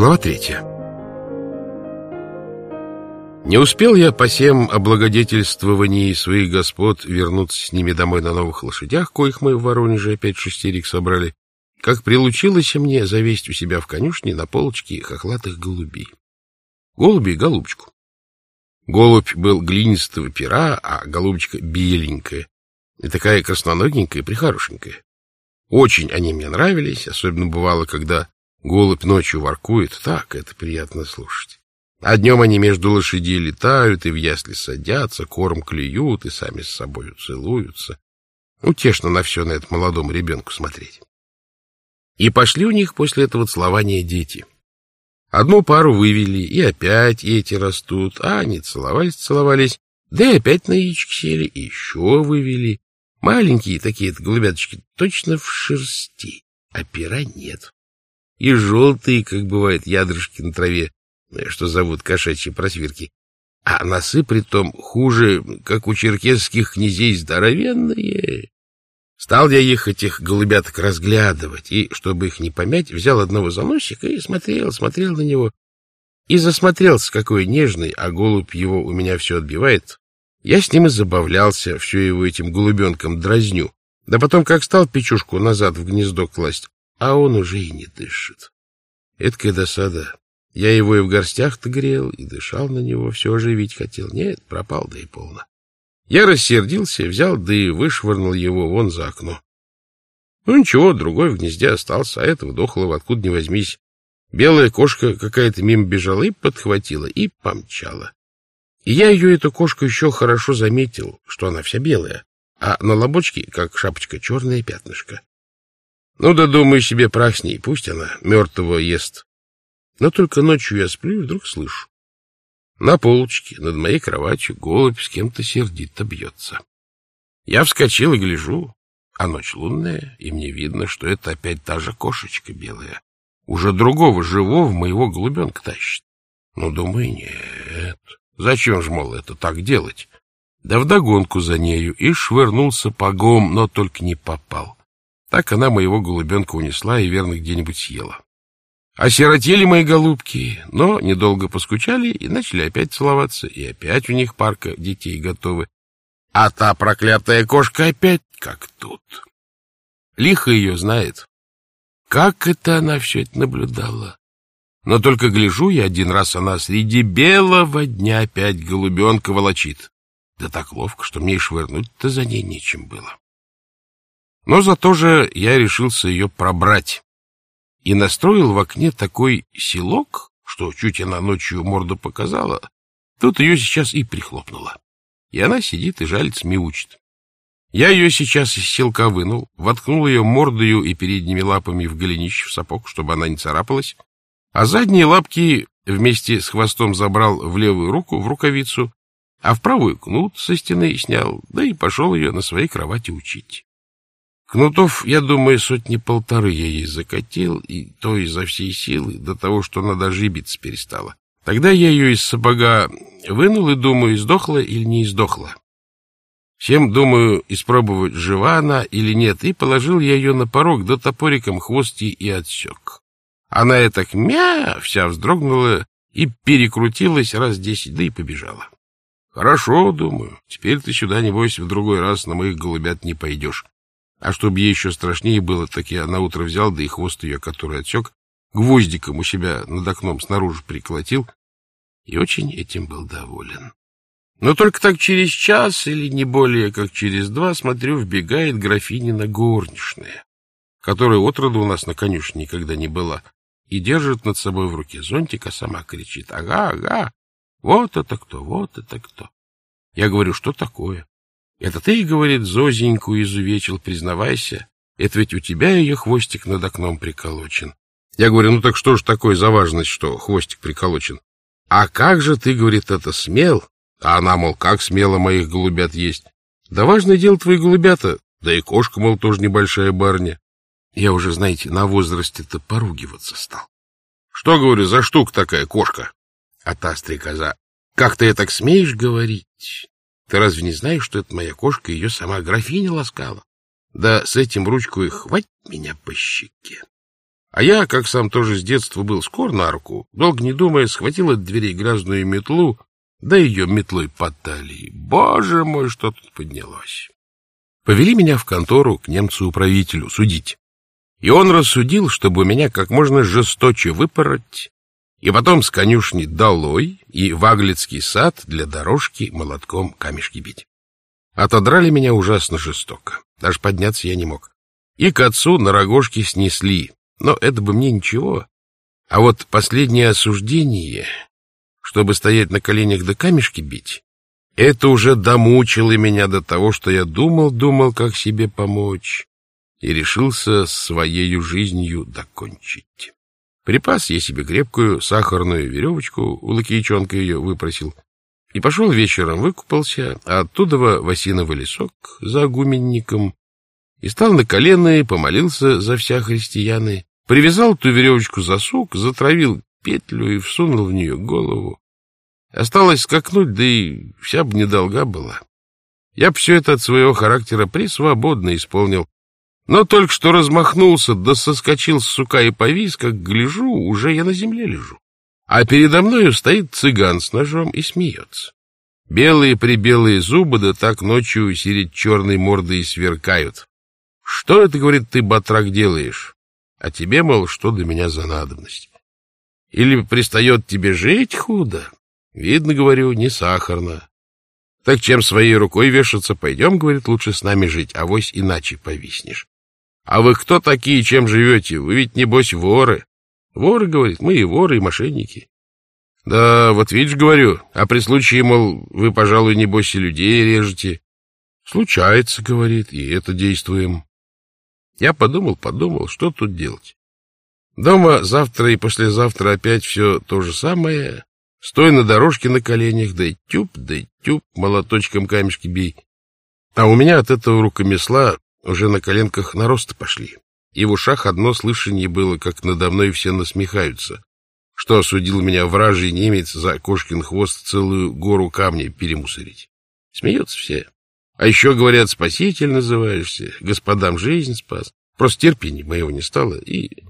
Глава третья. Не успел я по всем облагодетельствований своих господ вернуться с ними домой на новых лошадях, коих мы в Воронеже опять шестерик собрали, как прилучилось мне завесть у себя в конюшне на полочке хохлатых голубей. Голуби — голубочку. Голубь был глинистого пера, а голубочка — беленькая, и такая красноногенькая, прихорошенькая. Очень они мне нравились, особенно бывало, когда голубь ночью воркует. Так, это приятно слушать. А днем они между лошадей летают и в ясли садятся, корм клюют и сами с собой целуются. Утешно на все на это молодому ребенку смотреть. И пошли у них после этого целования дети. Одну пару вывели, и опять эти растут, а они целовались, целовались, да и опять на яички сели, и еще вывели. Маленькие такие-то голубяточки точно в шерсти, а пера нет. И желтые, как бывает, ядрышки на траве, что зовут кошачьи просвирки. А носы притом хуже, как у черкесских князей, здоровенные. Стал я их, этих голубяток, разглядывать, и, чтобы их не помять, взял одного за носик и смотрел, смотрел на него. И засмотрелся, какой нежный, а голубь его у меня все отбивает. Я с ним и забавлялся, все его этим голубенком дразню. Да потом, как стал печушку назад в гнездо класть, а он уже и не дышит. Эдкая досада. Я его и в горстях-то грел, и дышал на него, все оживить хотел. Нет, пропал, да и полно. Я рассердился, взял, да и вышвырнул его вон за окно. Ну ничего, другой в гнезде остался, а этого дохлого откуда ни возьмись. Белая кошка какая-то мимо бежала и подхватила, и помчала. И я ее, эту кошку, еще хорошо заметил, что она вся белая, а на лобочке, как шапочка, черное пятнышко. Ну да думаю себе, прах с ней, пусть она мертвого ест. Но только ночью я сплю и вдруг слышу. На полочке над моей кроватью голубь с кем-то сердито бьется. Я вскочил и гляжу, а ночь лунная, и мне видно, что это опять та же кошечка белая. Уже другого живого моего голубенка тащит. Ну, думаю, нет. Зачем же, мол, это так делать? Да вдогонку за нею и швырнул сапогом, но только не попал. Так она моего голубенка унесла и верно где-нибудь съела. Осиротели мои голубки, но недолго поскучали и начали опять целоваться, и опять у них парка детей готовы. А та проклятая кошка опять как тут. Лихо ее знает. Как это она все это наблюдала? Но только гляжу я один раз, она среди белого дня опять голубенка волочит. Да так ловко, что мне и швырнуть-то за ней нечем было. Но зато же я решился ее пробрать и настроил в окне такой селок, что чуть она ночью морду показала, тут ее сейчас и прихлопнула. И она сидит и жалится, мяучит. Я ее сейчас из селка вынул, воткнул ее мордою и передними лапами в голенище в сапог, чтобы она не царапалась, а задние лапки вместе с хвостом забрал в левую руку, в рукавицу, а в правую кнут со стены снял, да и пошел ее на своей кровати учить. Кнутов, я думаю, сотни-полторы я ей закатил, и то изо всей силы, до того, что она даже биться перестала. Тогда я ее из сапога вынул и думаю, издохла или не издохла. Всем, думаю, испробовать, жива она или нет, и положил я ее на порог, да топориком хвост и отсек. Она и так мя, вся вздрогнула и перекрутилась раз десять, да и побежала. Хорошо, думаю, теперь ты сюда, небось, в другой раз на моих голубят не пойдешь. А чтобы ей еще страшнее было, так я наутро взял, да и хвост ее, который отсек, гвоздиком у себя над окном снаружи приколотил, и очень этим был доволен. Но только так через час или не более, как через два, смотрю, вбегает графинина горничная, которая отроду у нас на конюшне никогда не была, и держит над собой в руке зонтик, а сама кричит «Ага, ага! Вот это кто, вот это кто!» Я говорю, что такое? Это ты, говорит, Зозеньку изувечил, признавайся. Это ведь у тебя ее хвостик над окном приколочен. Я говорю, ну так что ж такое за важность, что хвостик приколочен? А как же ты, говорит, это смел? А она, мол, как смело моих голубят есть? Да важное дело твои голубята, да и кошка, мол, тоже небольшая барня. Я уже, знаете, на возрасте-то поругиваться стал. Что, говорю, за штука такая кошка? А та стрекоза, как ты так смеешь говорить? Ты разве не знаешь, что это моя кошка, ее сама графиня ласкала? Да с этим ручку и хвать меня по щеке. А я, как сам тоже с детства был скор на руку, долго не думая, схватил от дверей грязную метлу, да ее метлой по талии. Боже мой, что тут поднялось! Повели меня в контору к немцу-управителю судить. И он рассудил, чтобы меня как можно жесточе выпороть, и потом с конюшни долой и в Аглицкий сад для дорожки молотком камешки бить. Отодрали меня ужасно жестоко. Даже подняться я не мог. И к отцу на рогожке снесли. Но это бы мне ничего. А вот последнее осуждение, чтобы стоять на коленях да камешки бить, это уже домучило меня до того, что я думал-думал, как себе помочь, и решился своею жизнью докончить. Припас я себе крепкую сахарную веревочку, у лакейчонка ее выпросил, и пошел вечером, выкупался, а оттуда в осиновый лесок за гуменником, и стал на колено и помолился за вся христианы, привязал ту веревочку за сук, затравил петлю и всунул в нее голову. Осталось скакнуть, да и вся бы недолга была. Я б все это от своего характера присвободно исполнил, но только что размахнулся, да соскочил с сука и повис, как гляжу, уже я на земле лежу. А передо мною стоит цыган с ножом и смеется. Белые-прибелые зубы, да так ночью серед черной морды и сверкают. Что это, говорит, ты, батрак, делаешь? А тебе, мол, что для меня за надобность? Или пристает тебе жить худо? Видно, говорю, не сахарно. Так чем своей рукой вешаться? Пойдем, говорит, лучше с нами жить, а вось иначе повиснешь. А вы кто такие, чем живете? Вы ведь, небось, воры. Воры, говорит, мы и воры, и мошенники. Да, вот видишь, говорю, а при случае, мол, вы, пожалуй, небось, и людей режете. Случается, говорит, и это действуем. Я подумал, подумал, что тут делать. Дома завтра и послезавтра опять все то же самое. Стой на дорожке на коленях, да и тюб, да молоточком камешки бей. А у меня от этого рукомесла уже на коленках наросты пошли. И в ушах одно слышание было, как надо мной все насмехаются, что осудил меня вражий немец за кошкин хвост целую гору камней перемусорить. Смеются все. А еще, говорят, спаситель называешься, господам жизнь спас. Просто терпения моего не стало, и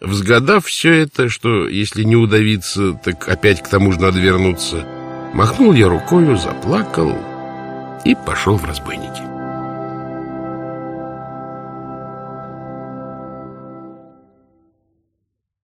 Взгадав все это, что если не удавиться, так опять к тому же надо вернуться, махнул я рукою, заплакал и пошел в разбойники.